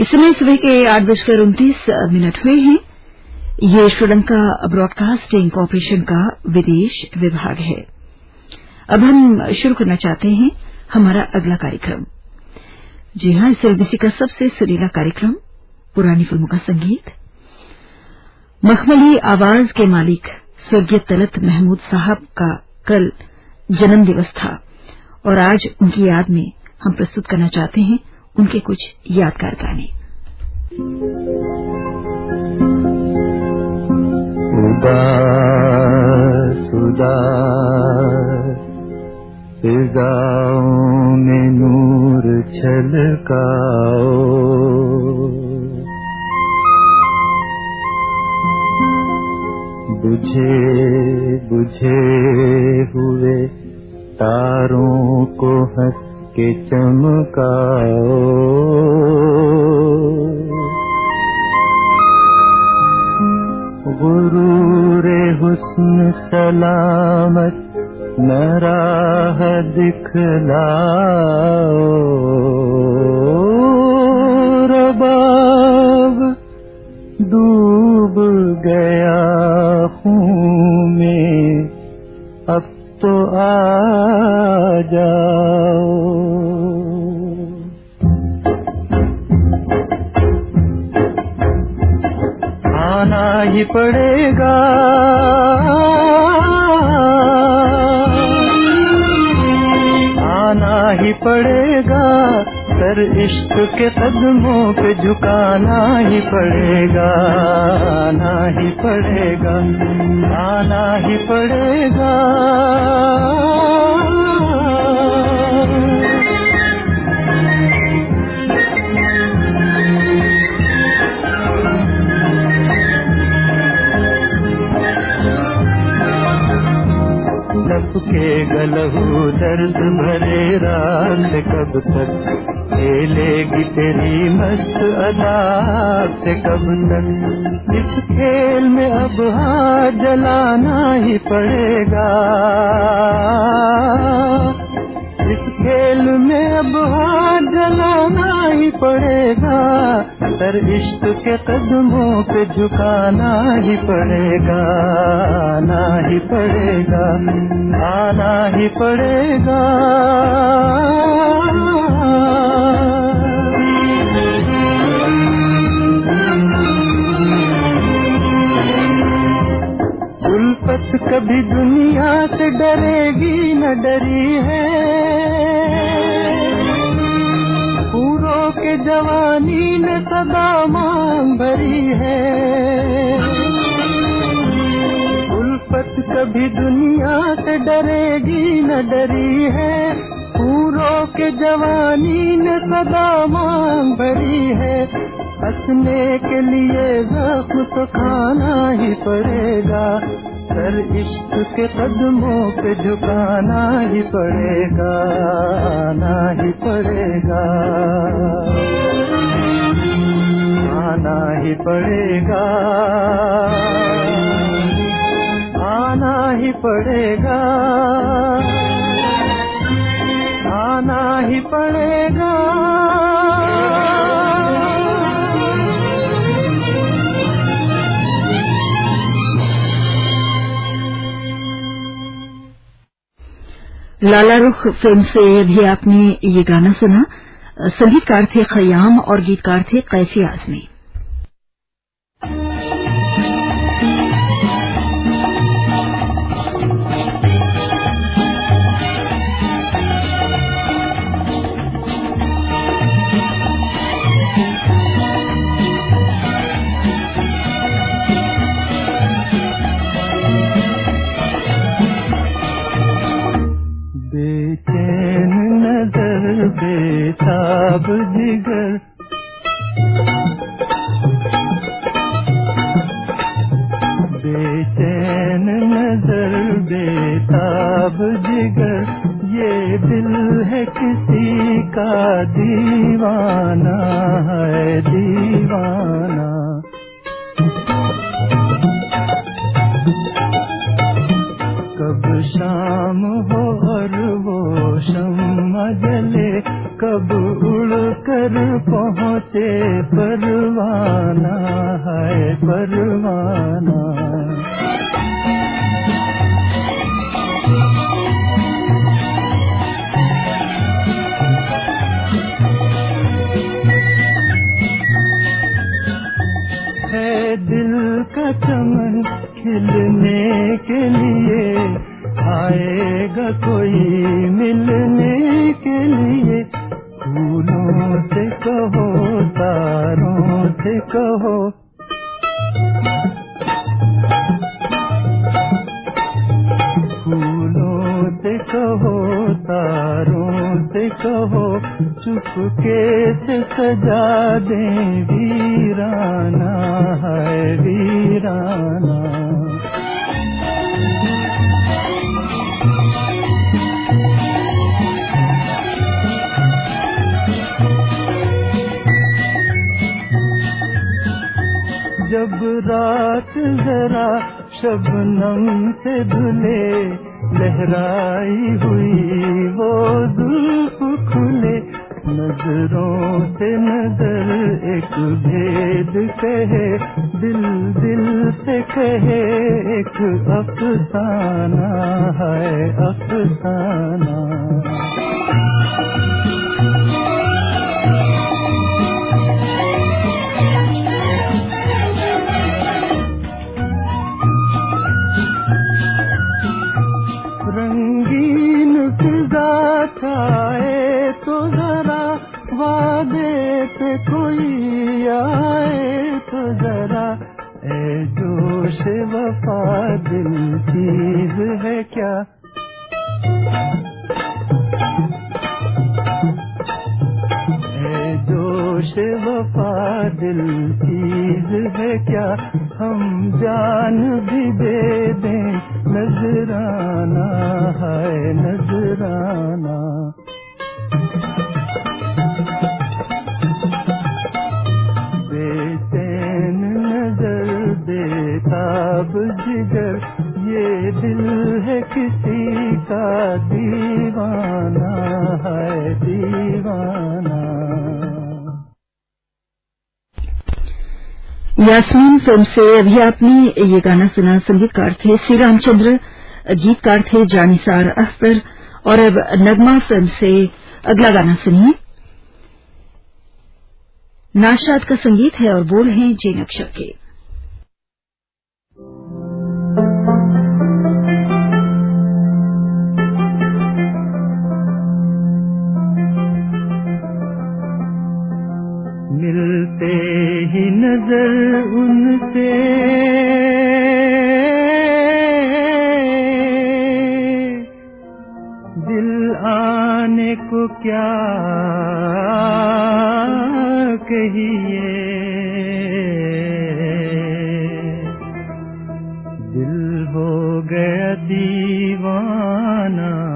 इस समय सुबह के आठ बजकर उनतीस मिनट हुए हैं। ये श्रीलंका ब्रॉडकास्टिंग कॉरपोरेशन का विदेश विभाग है। अब हम शुरू करना चाहते हैं हमारा अगला कार्यक्रम। जी हाँ, इस एलबीसी का सबसे सुरीला कार्यक्रम, पुरानी फ़िल्मों का संगीत। मखमली आवाज़ के मालिक, स्वर्गीय तलत महमूद साहब का कल जन्मदिवस था। और आज उनकी याद में हम प्रस्तुत करना चाहते हैं उनके कुछ यादगार गाने। उदास उदास, फिजाओं नूर छलकाओ। बुझे बुझे हुए तारों को हंस के चमकाओ। गुरूर हुस्न सलामत न राह के गलहू दर्द भरे रात कब तक? खेलेगी तेरी मस्त अदा से कब तक? इस खेल में अब हाथ जलाना ही पड़ेगा। इस खेल में अब हाथ जलाना ही पड़ेगा। सर इश्क के कदमों पे झुकाना ही पड़ेगा, आना ही पड़ेगा, आना ही पड़ेगा। कभी दुनिया से डरेगी, न डरी है। के जवानी ने सदा मांग भरी है। उल्फत कभी दुनिया से डरेगी न डरी है। पूरों के जवानी ने सदा मांग भरी है। हंसने के लिए जख्म तो खाना ही पड़ेगा। सर इश्क के कदमों पे झुकाना ही पड़ेगा, आना ही पड़ेगा। आना ही पड़ेगा। आना ही पड़ेगा। आना ही पड़ेगा। लाला रुख फ़िल्म से भी आपने ये गाना सुना। संगीतकार थे खयाम और गीतकार थे कैफी आजमी खिलने के लिए आएगा कोई मिलने के लिए। फूलों से कहो, तारों से कहो। फूलों से कहो, तारों से कहो, चुपके से सजा नज़रों से नज़र एक भेद कहे, दिल दिल से कहे, एक अफसाना है, अफसाना। रंगीन फिजा जोश वफा दिल चीज़ है क्या? ए जोश वफा दिल चीज़ है क्या? हम जान भी दे दें, नजराना है, नजराना। यास्मीन फ़िल्म से अभी आपने ये गाना सुना संगीतकार थे श्री रामचंद्र, गीतकार थे जानिसार अख्तर, और अब नगमा फ़िल्म से अगला गाना सुनिए। नाशाद का संगीत है और बोल हैं जैनब के। मिलते ही नज़र दिल हो गया दीवाना।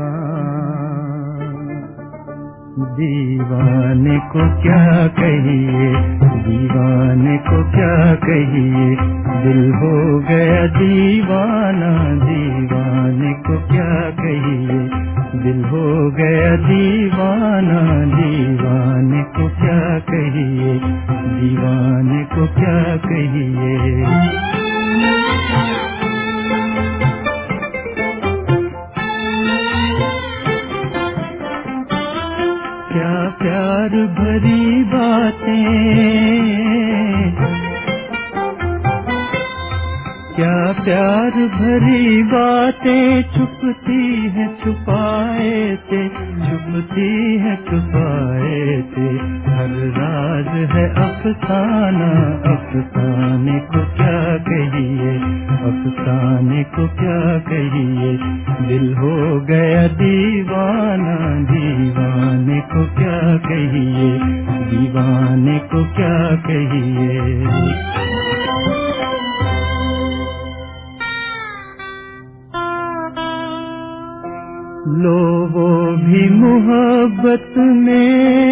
दीवाने को क्या कहिए? दीवाने को क्या कहिए? दिल हो गया दीवाना। दीवाने को क्या कहिए? दिल हो गया दीवाना, दीवाने को क्या कहिए? दीवाने को क्या कहिए? क्या प्यार भरी बातें क्या प्यार भरी बातें छुपती है, छुपाए थे, छुपती है, छुपाए थे। हर राज है अफसाना अफसाने को क्या कहिए अफसाने को क्या कहिए? दिल हो गया दीवाना, दीवाने को क्या कहिए? दीवाने को क्या कहिए? भी मोहब्बत में।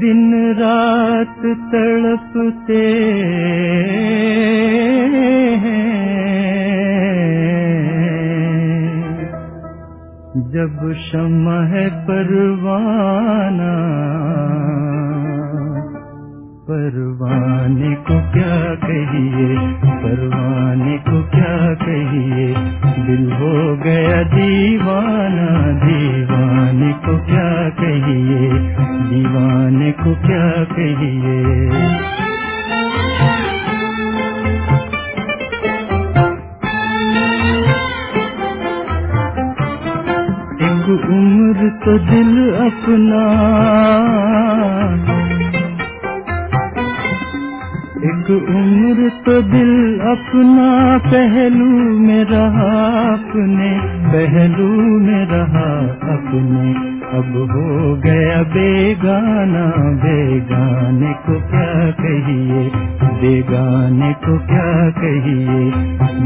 दिन रात तड़पते जब शम है परवाना परवाने को क्या कहिए? परवाने को क्या कहिए? दिल हो गया दीवाना, दीवाने को क्या कहिए? दीवाने को क्या कहिए? उम्र तो दिल अपना एक उम्र तो दिल अपना पहलू में रहा अपने पहलू में रहा अपने अब हो गया बेगाना, बेगाने को क्या कहिए? बेगाने को क्या कहिए?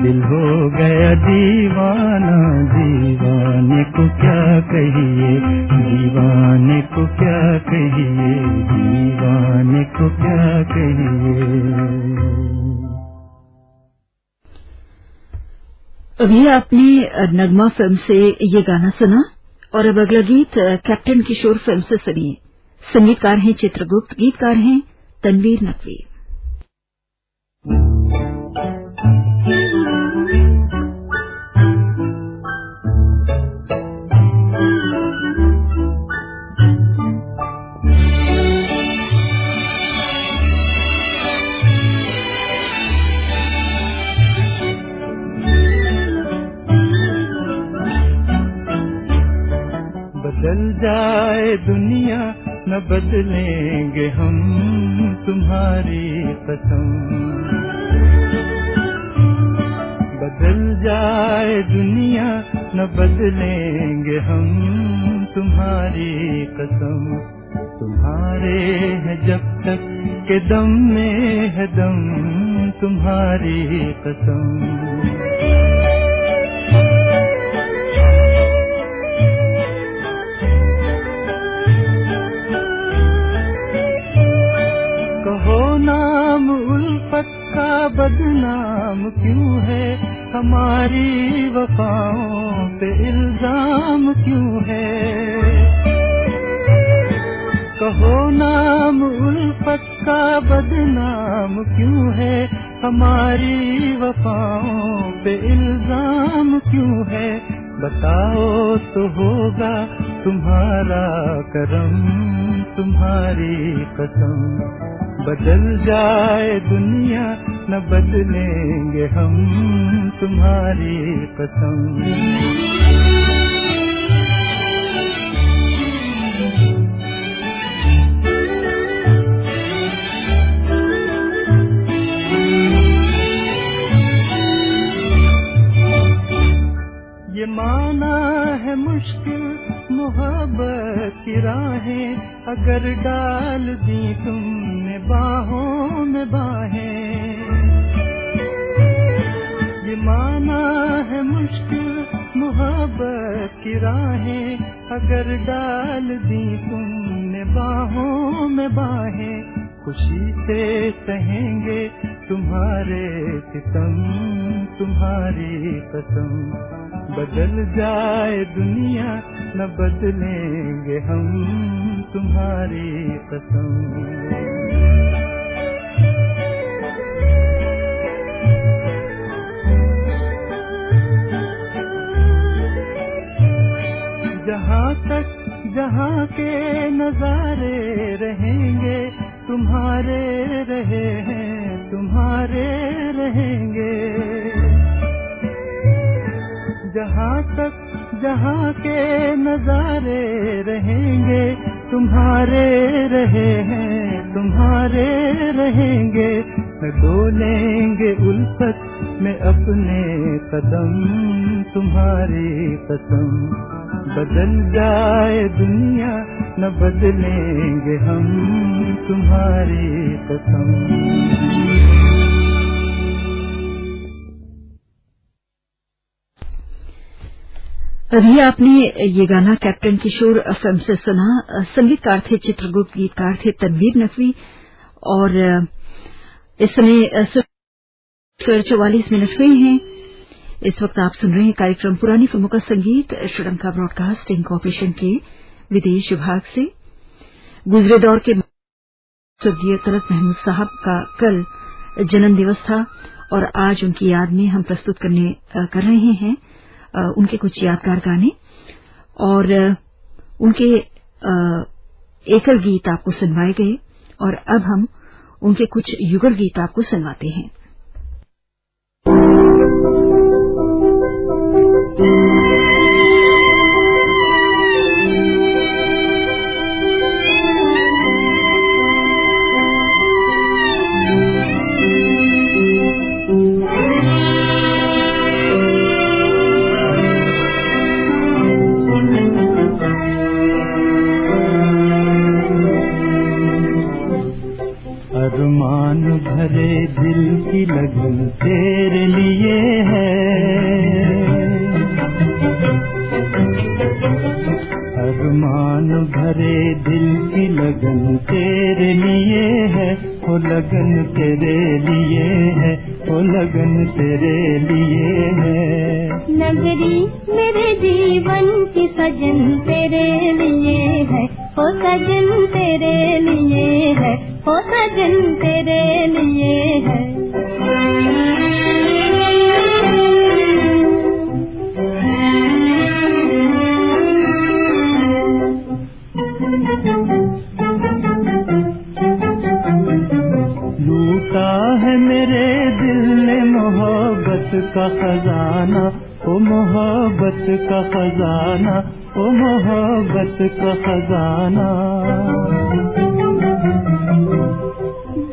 दिल हो गया दीवाना, दीवाने को क्या कहिए? दीवाने को क्या कहिए? दीवाने को क्या कहिए? अभी आपने नगमा फ़िल्म से ये गाना सुना? और अब अगला गीत कैप्टन किशोर फ़िल्म से सुनिए संगीतकार हैं, चित्रगुप्त गीतकार हैं, तनवीर नकवी। दम में है दम तुम्हारी कसम। कहो नाम उल्फत का बदनाम क्यों है? हमारी वफाओं पे इल्ज़ाम क्यों है? कहो नाम उल्फत का बदनाम क्यों है? हमारी वफाओं पे इल्ज़ाम क्यों है? बताओ तो होगा तुम्हारा करम, तुम्हारी कसम। बदल जाए दुनिया, न बदलेंगे हम तुम्हारी कसम। ये माना है मुश्किल मोहब्बत की राहें, अगर डाल दी तुमने बाहों में बाहें। ये माना है मुश्किल मोहब्बत की राहें, अगर डाल दी तुमने बाहों में बाहें। खुशी से सहेंगे तुम्हारे सितम, तुम्हारी कसम। बदल जाए दुनिया, न बदलेंगे हम तुम्हारी कसम। जहाँ तक, जहाँ के नजारे रहेंगे, तुम्हारे रहे हैं, तुम्हारे रहेंगे। जहाँ तक, जहाँ के नजारे रहेंगे, तुम्हारे रहे हैं, तुम्हारे रहेंगे। न डोलेंगे उल्फत, में अपने कदम तुम्हारी कसम। बदल जाए दुनिया, न बदलेंगे हम, तुम्हारी कसम। अभी आपने ये गाना कैप्टन किशोर फ़िल्म से सुना संगीतकार थे, चित्रगुप्त गीतकार थे तनवीर नकवी। और इस समय चौवालीस मिनट हुए हैं। इस वक्त आप सुन रहे हैं कार्यक्रम पुरानी फ़िल्मों का संगीत, श्रीलंका ब्रॉडकास्टिंग कॉरपोरेशन के विदेश विभाग से। गुजरे दौर के स्वर्गीय तलत महमूद साहब का कल जन्म दिवस था और आज उनकी याद में हम प्रस्तुत करने कर रहे हैं। उनके कुछ यादगार गाने और उनके एकल गीत आपको सुनवाए गए और अब हम उनके कुछ युगल गीत आपको सुनवाते हैं। का खजाना ओ मोहब्बत का खजाना ओ मोहब्बत का खजाना।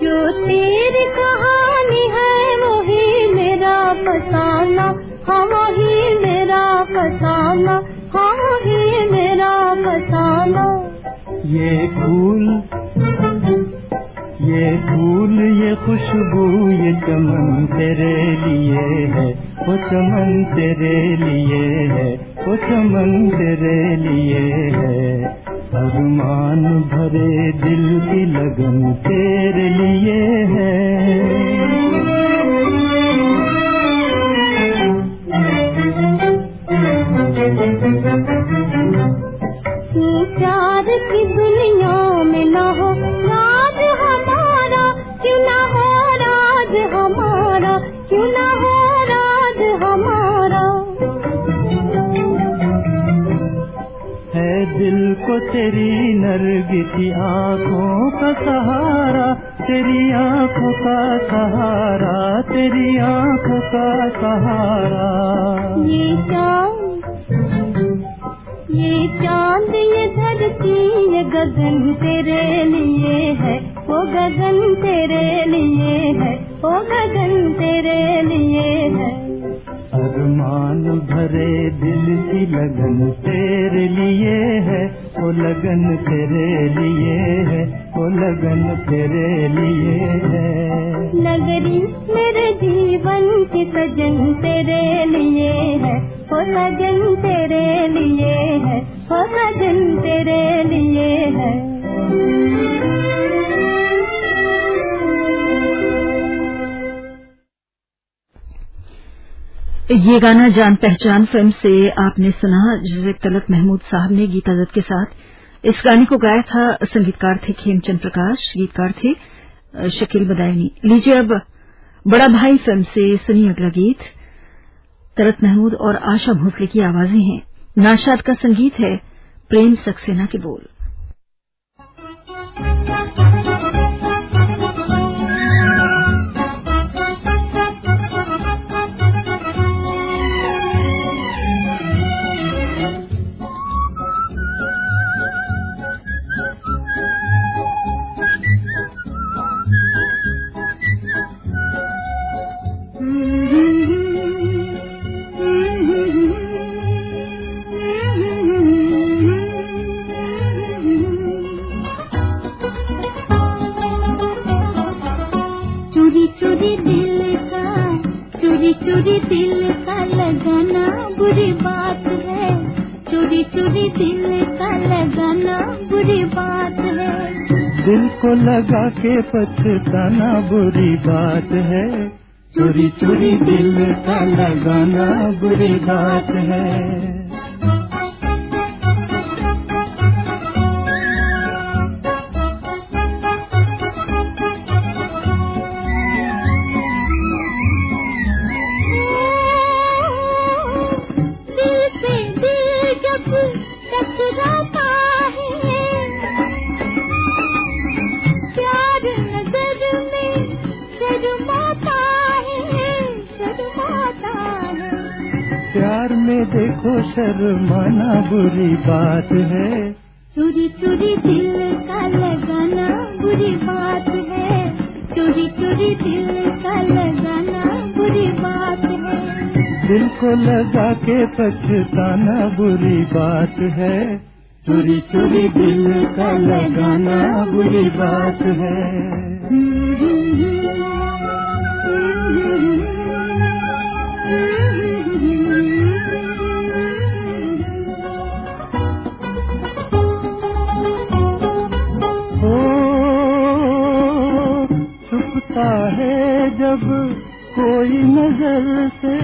जो तेरी कहानी है वही मेरा फसाना हाँ वही मेरा फसाना हाँ वही मेरा फसाना ये फूल ये फूल ये खुशबू ये चमन तेरे है। वो चमन तेरे लिए है वो चमन तेरे लिए है। अरमान भरे दिल की लगन तेरी नरगिती आँखों का सहारा तेरी आँखों का सहारा तेरी आँखों का सहारा। ये चाँद ये चाँद ये धरती ये गगन तेरे लिए है वो गगन तेरे लिए है वो गगन तेरे लिए है। अरमान भरे दिल की लगन तेरे लिए है वो लगन तेरे लिए है, वो लगन तेरे लिए है। नगरी मेरे जीवन की सजन तेरे लिए है, वो लगन तेरे लिए है, वो लगन तेरे लिए है। ये गाना जान पहचान फ़िल्म से आपने सुना, जिसे तलत महमूद साहब ने गीता दत्त के साथ। इस गाने को गाया था संगीतकार थे खेमचंद प्रकाश, गीतकार थे शकील बदायनी। लीजिए अब बड़ा भाई फ़िल्म से सुनिए अगला गीत। तलत महमूद और आशा भोसले की आवाज़ें हैं। नाशाद का संगीत है, प्रेम सक्सेना के बोल। दिल का लगाना बुरी बात है। चोरी चोरी दिल का लगाना बुरी बात है। दिल को लगा के पछताना बुरी बात है। चोरी चोरी दिल का लगाना बुरी बात है। देखो शर्माना बुरी बात है। चोरी चोरी दिल का लगाना बुरी बात है। चोरी चोरी दिल का लगाना बुरी बात है। दिल को लगा के पछताना बुरी बात है। चोरी चोरी दिल का लगाना बुरी बात है। जब कोई नज़र से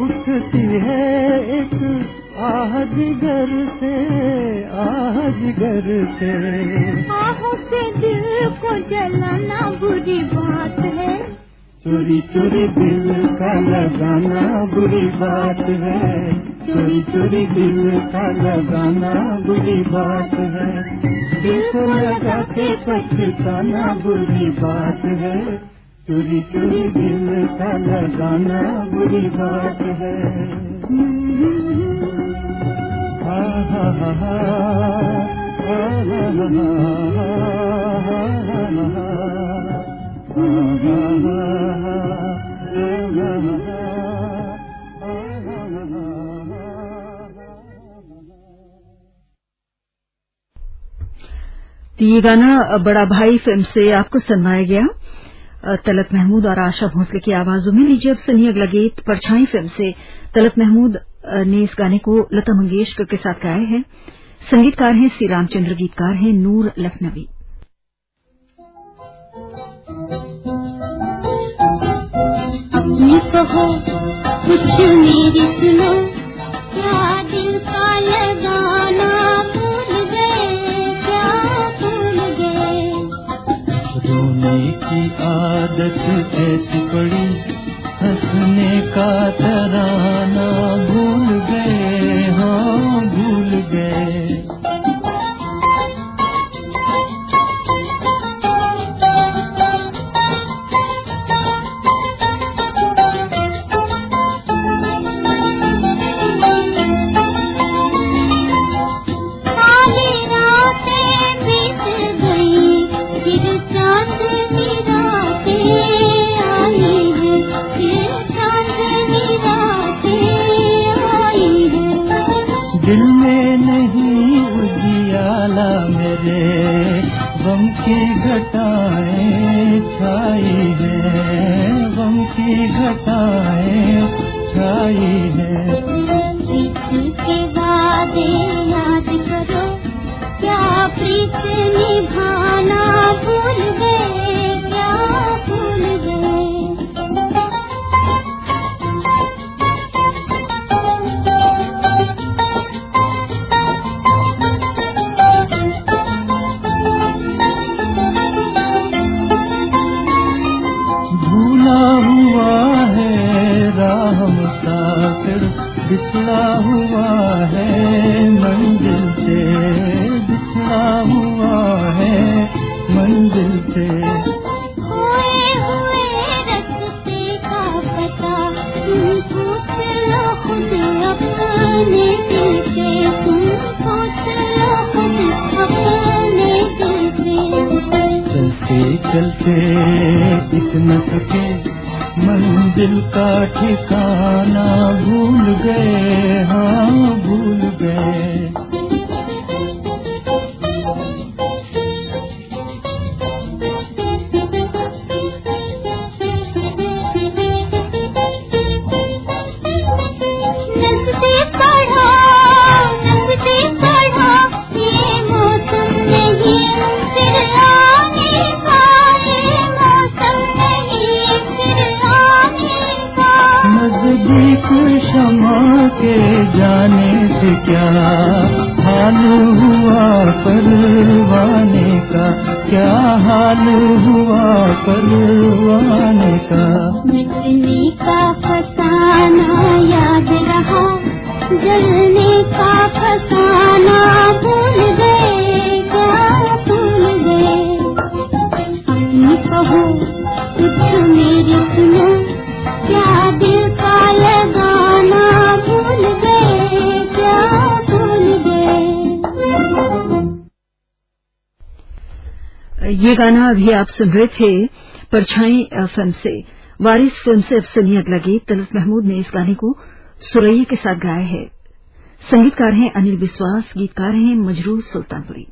उठती है एक आह जिगर से आह जिगर से। आहों से दिल को जलाना बुरी बात है। चोरी चोरी दिल का लगाना बुरी बात है। चोरी चोरी दिल का लगाना बुरी बात है। दिल लगा के पछताना बुरी बात है। चोरी चोरी दिल का लगाना बुरी बात है। हा हा हा हा हा हा हा। ये गाना बड़ा भाई फ़िल्म से आपको सुनवाया गया। तलत महमूद और आशा भोसले की आवाजों में लीजिए अब सुनिए अगला गीत परछाई फ़िल्म से। तलत महमूद ने इस गाने को लता मंगेशकर के साथ गाया है। संगीतकार हैं श्री रामचंद्र, गीतकार हैं नूर लखनवी। कुछ मेरी सुनो। क्या दिल का लगाना रोने की आदत ऐसी पड़ी। हंसने का तराना भूल गए हाँ। हुआ परवाने का? क्या हाल हुआ परवाने का? मिलने का फस गाना अभी आप सुन रहे थे परछाई फ़िल्म से। वारिस फ़िल्म से अब सुनियत लगी तलत महमूद ने इस गाने को सुरैया के साथ गाया है। संगीतकार हैं अनिल विश्वास गीतकार हैं मजरूर सुल्तानपुरी।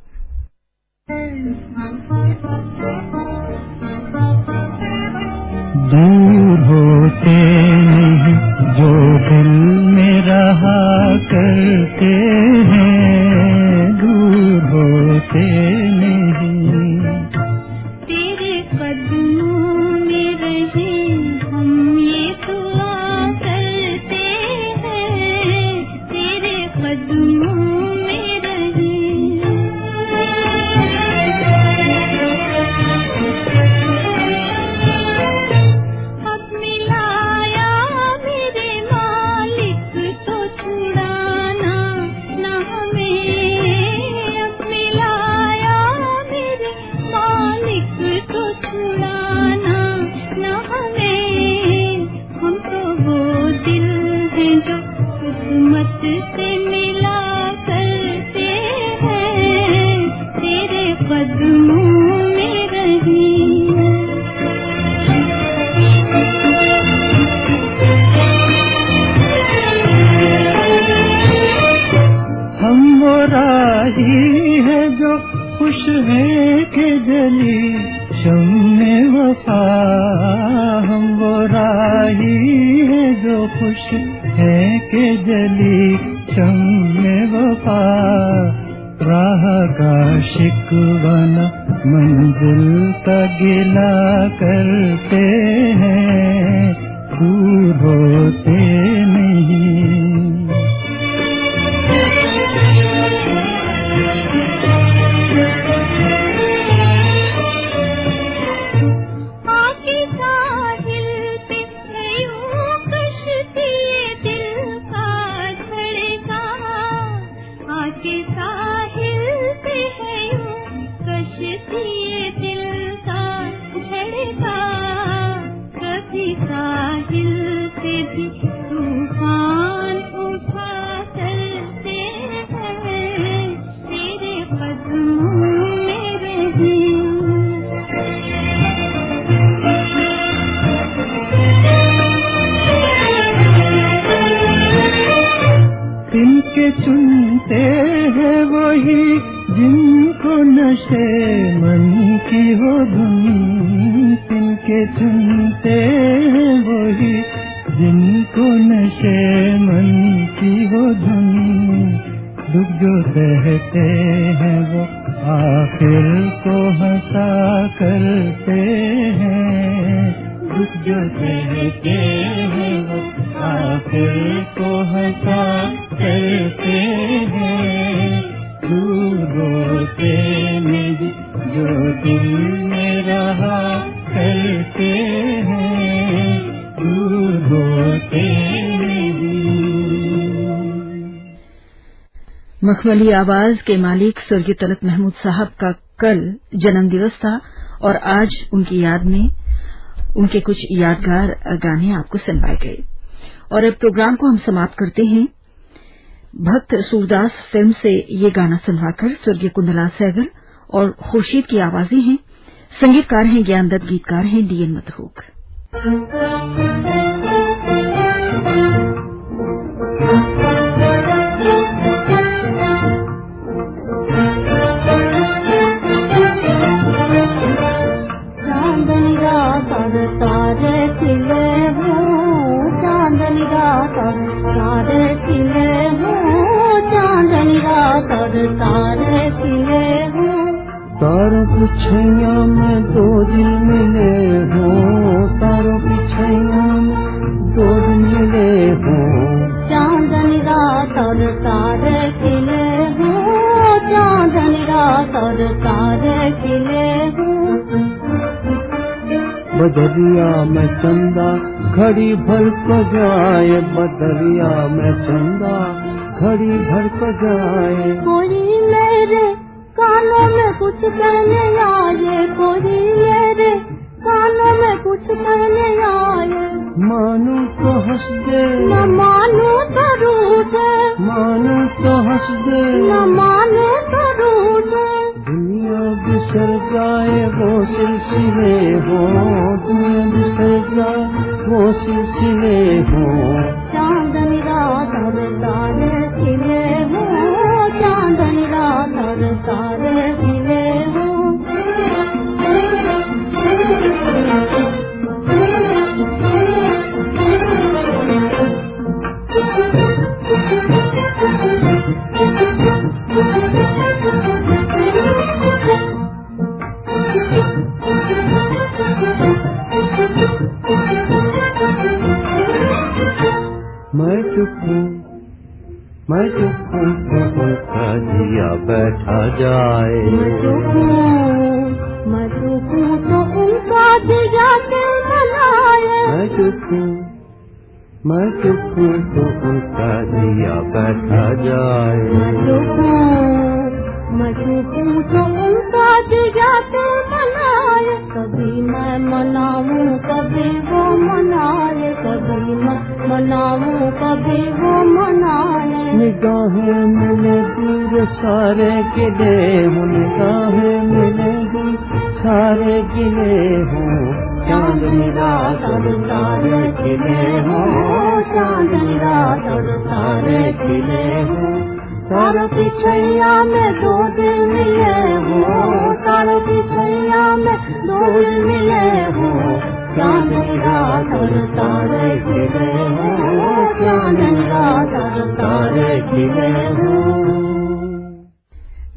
मखमली आवाज़ के मालिक स्वर्गीय तलत महमूद साहब का कल जन्मदिवस था और आज उनकी याद में उनके कुछ यादगार गाने आपको सुनवाए गए। और अब प्रोग्राम को हम समाप्त करते हैं। भक्त सूरदास फ़िल्म से ये गाना सुनवाकर स्वर्गीय कुंदला सैगल और खुर्शीद की आवाज़ें हैं। संगीतकार हैं, ज्ञानदत्त गीतकार हैं, डीएन मतहूक पिछैया में दो दिन मिले हो तारो पिछैया में दो दिन मिले हो। चांदन रात और तारे खिले हो चांदन रात और तारे किले हो। बदरिया में चंदा घड़ी भर को जाए बदरिया में चंदा घड़ी भर को जाए। कोई मेरे कानों में कुछ कहने आए कोई मेरे कानों में कुछ कहने आए। मानू तो हंस दे। न मानो तो रूठे। मानू तो हंस दे। न मानो तो रूठे। दुनिया बिसर जाए वो सिलसिले हो दुनिया बिसर जाए वो सिलसिले हो। चांदनी रात तारे खिले हो। चांदनी रात हर तारे बैठा जाए। मैं चुप तो उनका दिया दिल मैं मैं तो उनका दिया बैठा जाए। मैं हूँ मैं चुप हूँ तो उनका दिया दिल मनाए कभी मैं मनाऊं कभी वो मनाए कभी मैं मनाऊं कभी वो मनाए निगाहें मिले दूर सारे गिले हो निगाहें मिले दूर सारे गिले हो रात और सारे खिले हो चांदनी रात और सारे खिले हो छैया में दो दिल मिले हो छैया में दो दिल मिले हो।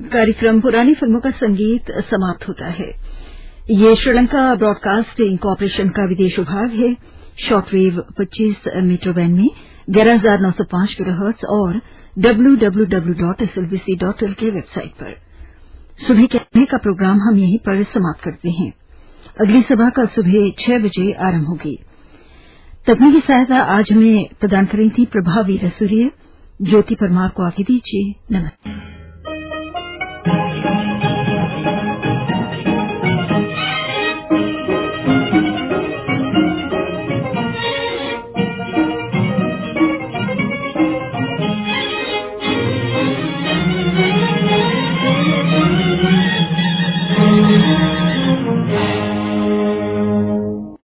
कार्यक्रम पुरानी फ़िल्मों का संगीत समाप्त होता है। ये श्रीलंका ब्रॉडकास्टिंग कॉरपोरेशन का विदेश विभाग है। शॉर्टवेव 25 मीटर बैंड में ग्यारह हज़ार नौ सौ पाँच किलोहर्ट्ज और W W W dot SLBC dot के वेबसाइट पर। सुबह के का प्रोग्राम हम यहीं पर समाप्त करते हैं। अगली सभा कल सुबह छह बजे आरंभ होगी। तकनीकी सहायता आज हमें प्रदान करी थी प्रभावी रसूरिया। ज्योति परमार को आगे दीजिए। नमस्ते